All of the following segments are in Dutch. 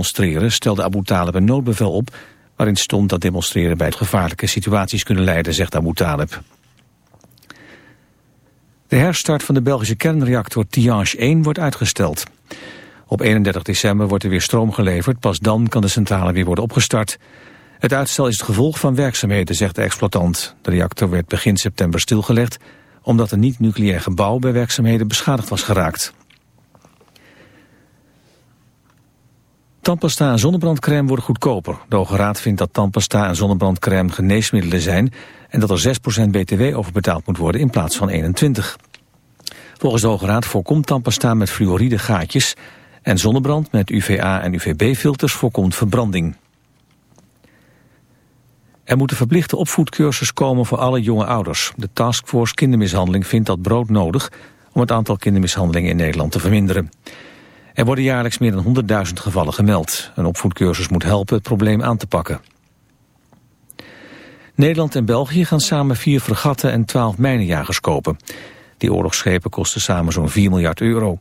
demonstreren stelde Abu Talib een noodbevel op waarin stond dat demonstreren bij gevaarlijke situaties kunnen leiden, zegt Abu Talib. De herstart van de Belgische kernreactor Tihange 1 wordt uitgesteld. Op 31 december wordt er weer stroom geleverd, pas dan kan de centrale weer worden opgestart. Het uitstel is het gevolg van werkzaamheden, zegt de exploitant. De reactor werd begin september stilgelegd omdat een niet-nucleair gebouw bij werkzaamheden beschadigd was geraakt. Tandpasta en zonnebrandcrème worden goedkoper. De Hoge Raad vindt dat tandpasta en zonnebrandcrème geneesmiddelen zijn... en dat er 6% btw over betaald moet worden in plaats van 21. Volgens de Hoge Raad voorkomt tandpasta met fluoride gaatjes... en zonnebrand met UVA en UVB-filters voorkomt verbranding. Er moet een verplichte opvoedcursus komen voor alle jonge ouders. De Taskforce Kindermishandeling vindt dat brood nodig... om het aantal kindermishandelingen in Nederland te verminderen. Er worden jaarlijks meer dan 100.000 gevallen gemeld. Een opvoedcursus moet helpen het probleem aan te pakken. Nederland en België gaan samen vier fregatten en twaalf mijnenjagers kopen. Die oorlogsschepen kosten samen zo'n 4 miljard euro.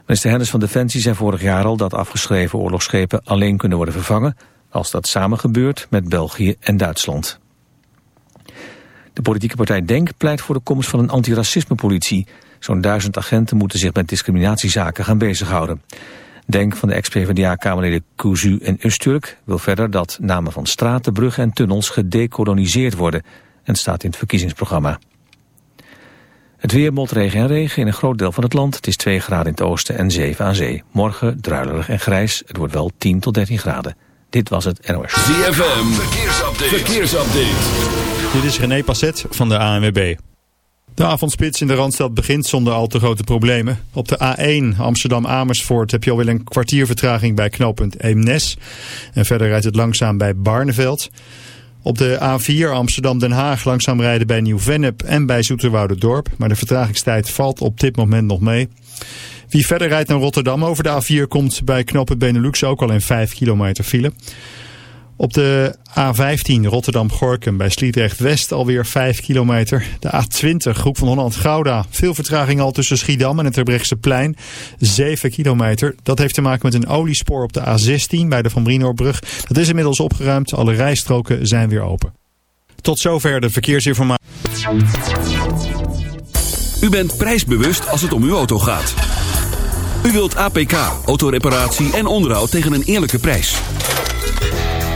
Minister Hennis van Defensie zei vorig jaar al dat afgeschreven oorlogsschepen alleen kunnen worden vervangen als dat samen gebeurt met België en Duitsland. De politieke partij DENK pleit voor de komst van een antiracismepolitie. Zo'n duizend agenten moeten zich met discriminatiezaken gaan bezighouden. Denk van de ex-PVDA-kamerleden Kuzu en Usturk wil verder dat namen van straten, bruggen en tunnels gedecoloniseerd worden en staat in het verkiezingsprogramma. Het weer, motregen en regen in een groot deel van het land. Het is 2 graden in het oosten en 7 aan zee. Morgen druilerig en grijs. Het wordt wel 10 tot 13 graden. Dit was het NOS. ZFM, verkeersupdate. verkeersupdate. Dit is René Passet van de ANWB. De avondspits in de Randstad begint zonder al te grote problemen. Op de A1 Amsterdam-Amersfoort heb je alweer een kwartier vertraging bij knooppunt Eemnes. En verder rijdt het langzaam bij Barneveld. Op de A4 Amsterdam-Den Haag langzaam rijden bij Nieuw-Vennep en bij Dorp. Maar de vertragingstijd valt op dit moment nog mee. Wie verder rijdt naar Rotterdam over de A4 komt bij knooppunt Benelux ook al in 5 kilometer file. Op de A15 Rotterdam-Gorkum bij Sliedrecht-West alweer 5 kilometer. De A20 Groep van Holland-Gouda. Veel vertraging al tussen Schiedam en het Terbrechtseplein. plein. 7 kilometer. Dat heeft te maken met een oliespoor op de A16 bij de Van Brinoorbrug. Dat is inmiddels opgeruimd. Alle rijstroken zijn weer open. Tot zover de verkeersinformatie. U bent prijsbewust als het om uw auto gaat. U wilt APK, autoreparatie en onderhoud tegen een eerlijke prijs.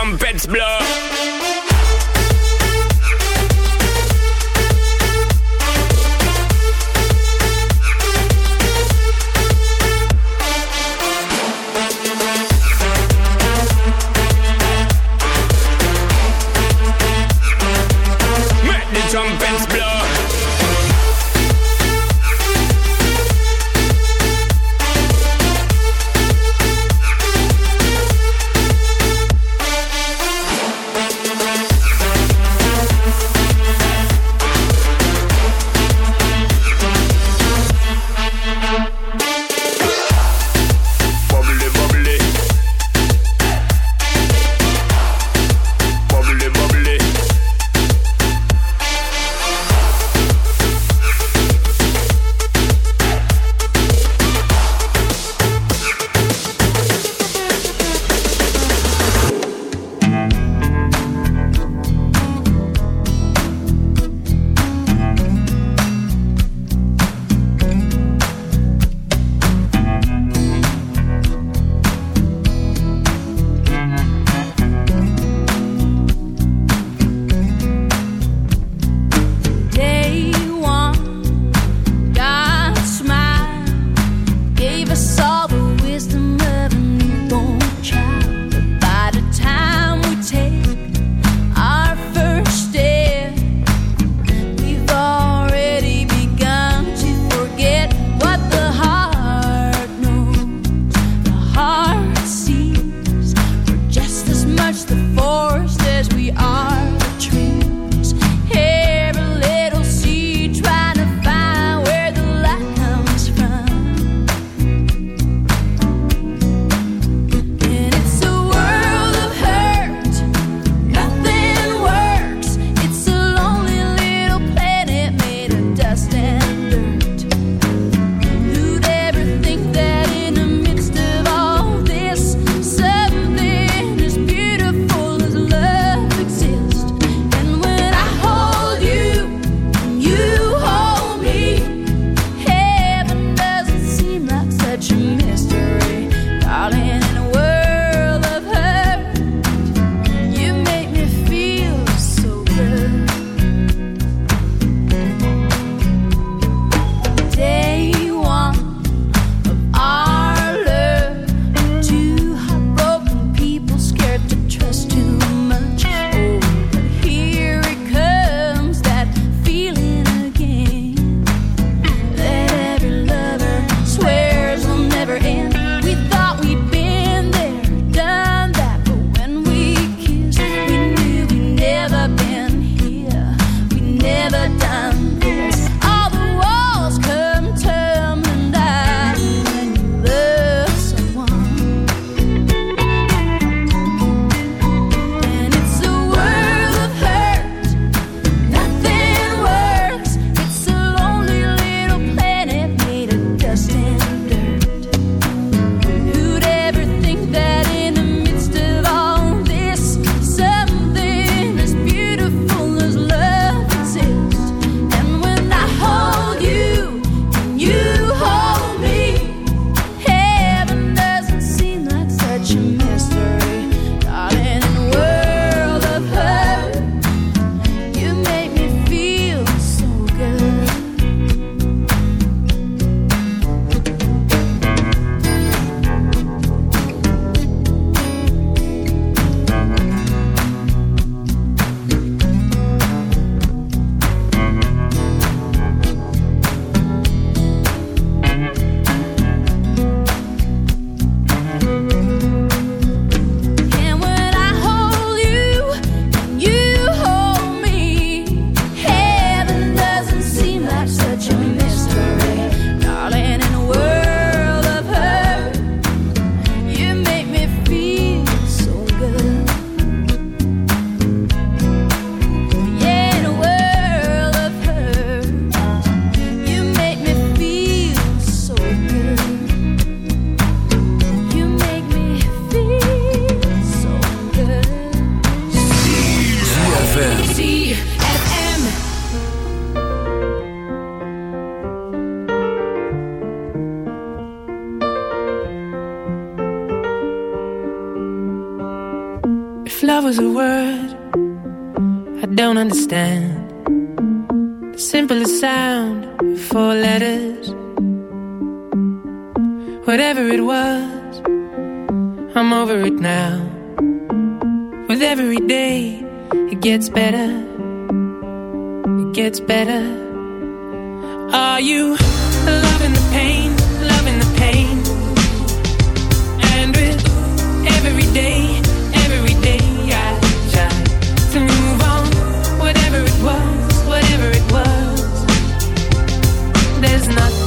trumpets blow.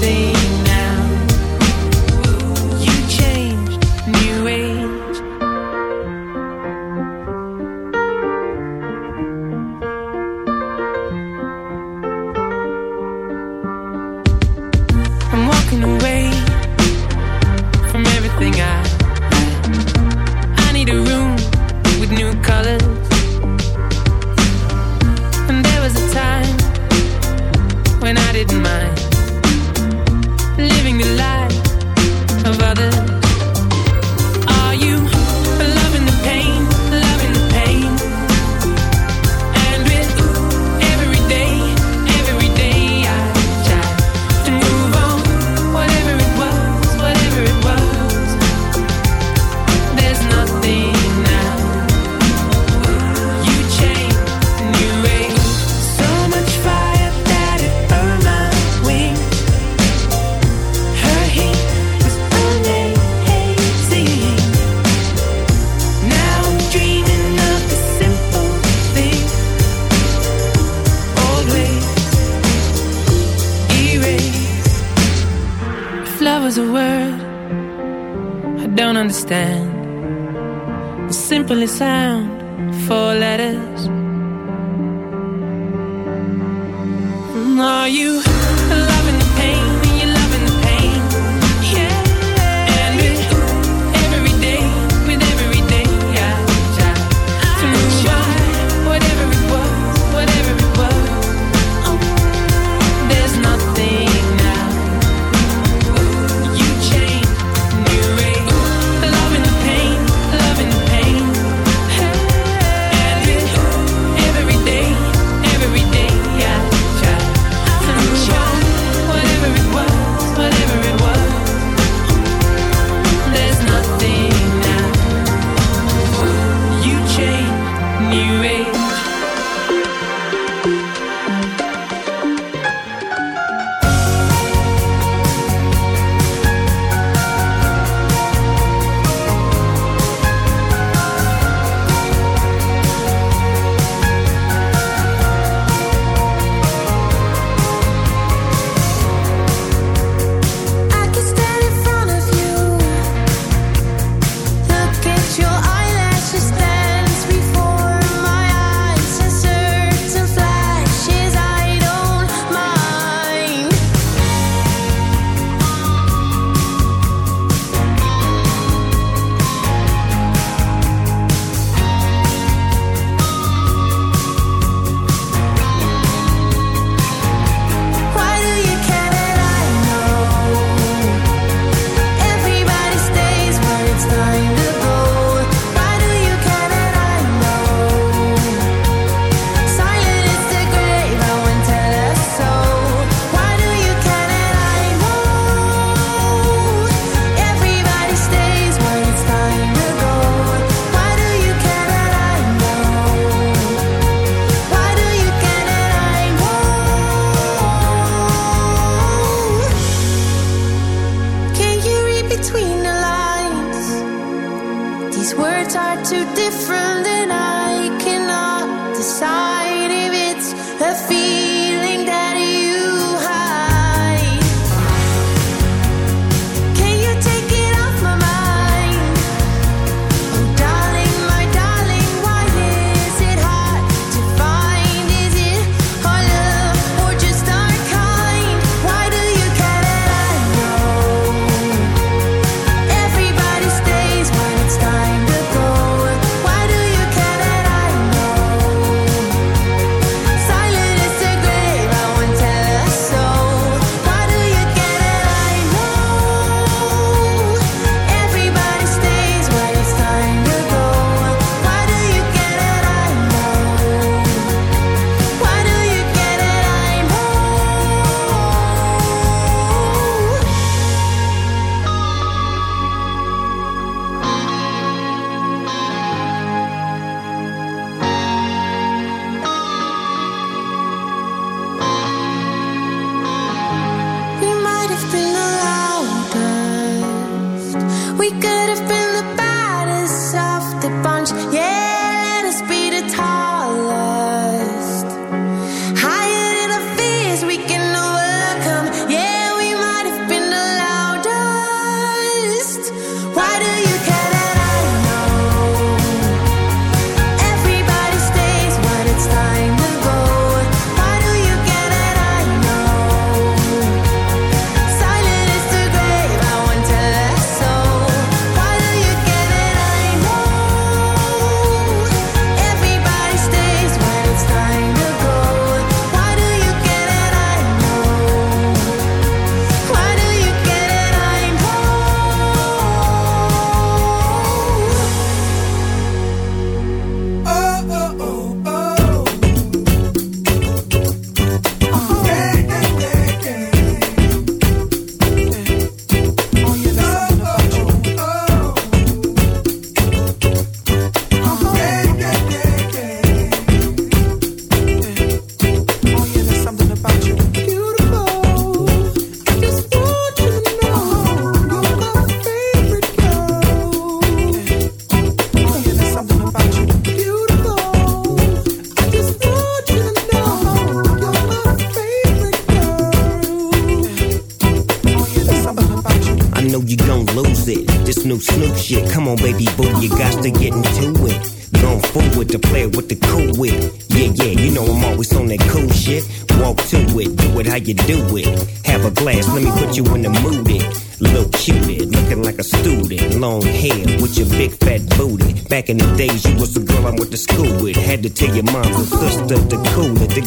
see.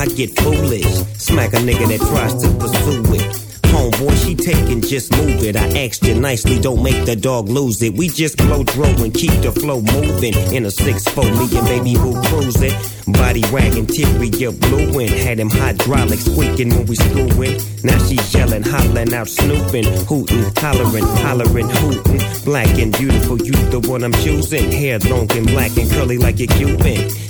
I get foolish. Smack a nigga that tries to pursue it. Homeboy, she taking, just move it. I asked you nicely, don't make the dog lose it. We just blow throw and keep the flow moving. In a 6-4, me and baby boo cruising. Body wagging, teary, you blueing. Had him hydraulic squeaking when we screwing. Now she yelling, hollering out, snooping, hooting, hollering, hollering, hooting. Black and beautiful, you the one I'm choosing. Hair long and black and curly like a Cuban.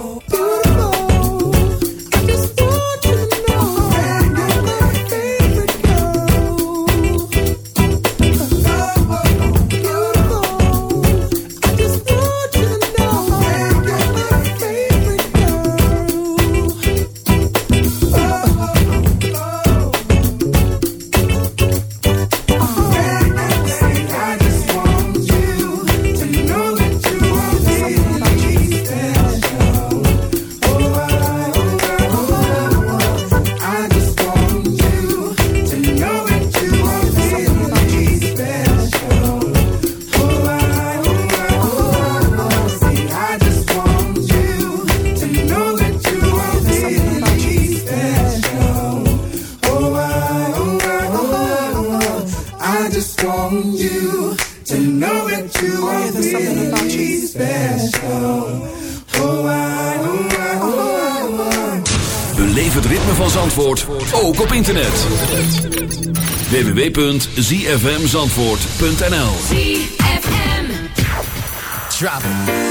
www.zfmzandvoort.nl ZFM.